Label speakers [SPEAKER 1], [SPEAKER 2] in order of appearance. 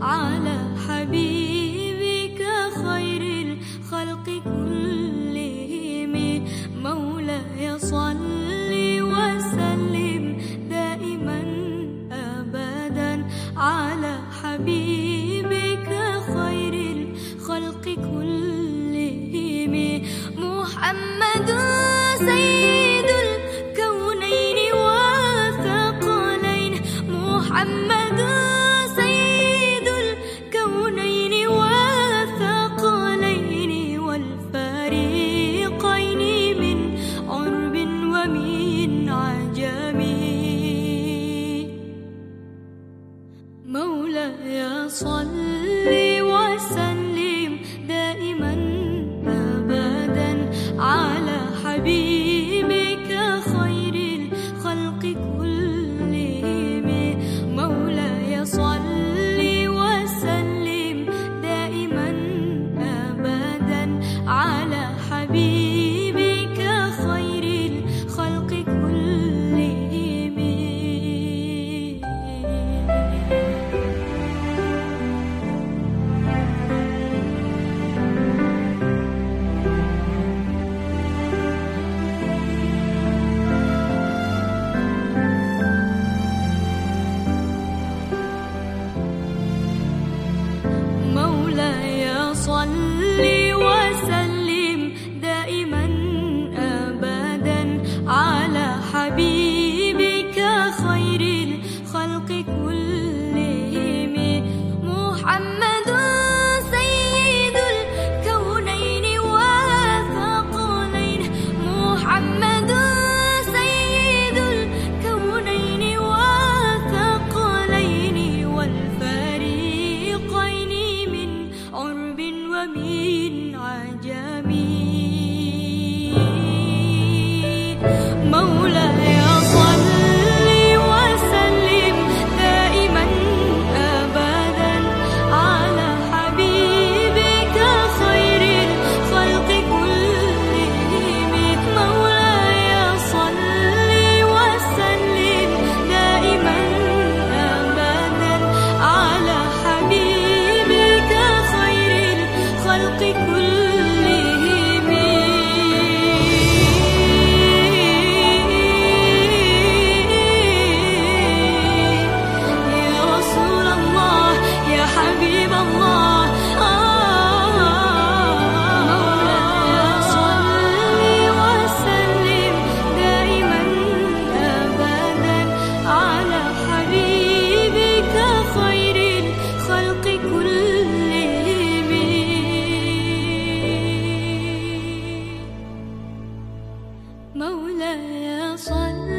[SPEAKER 1] على حبيبك خير الخلق كلهم. مولاي وسلم دائما أبدا على حبيبك خير الخلق كلهم. محمد سيد 思 one مولاي صل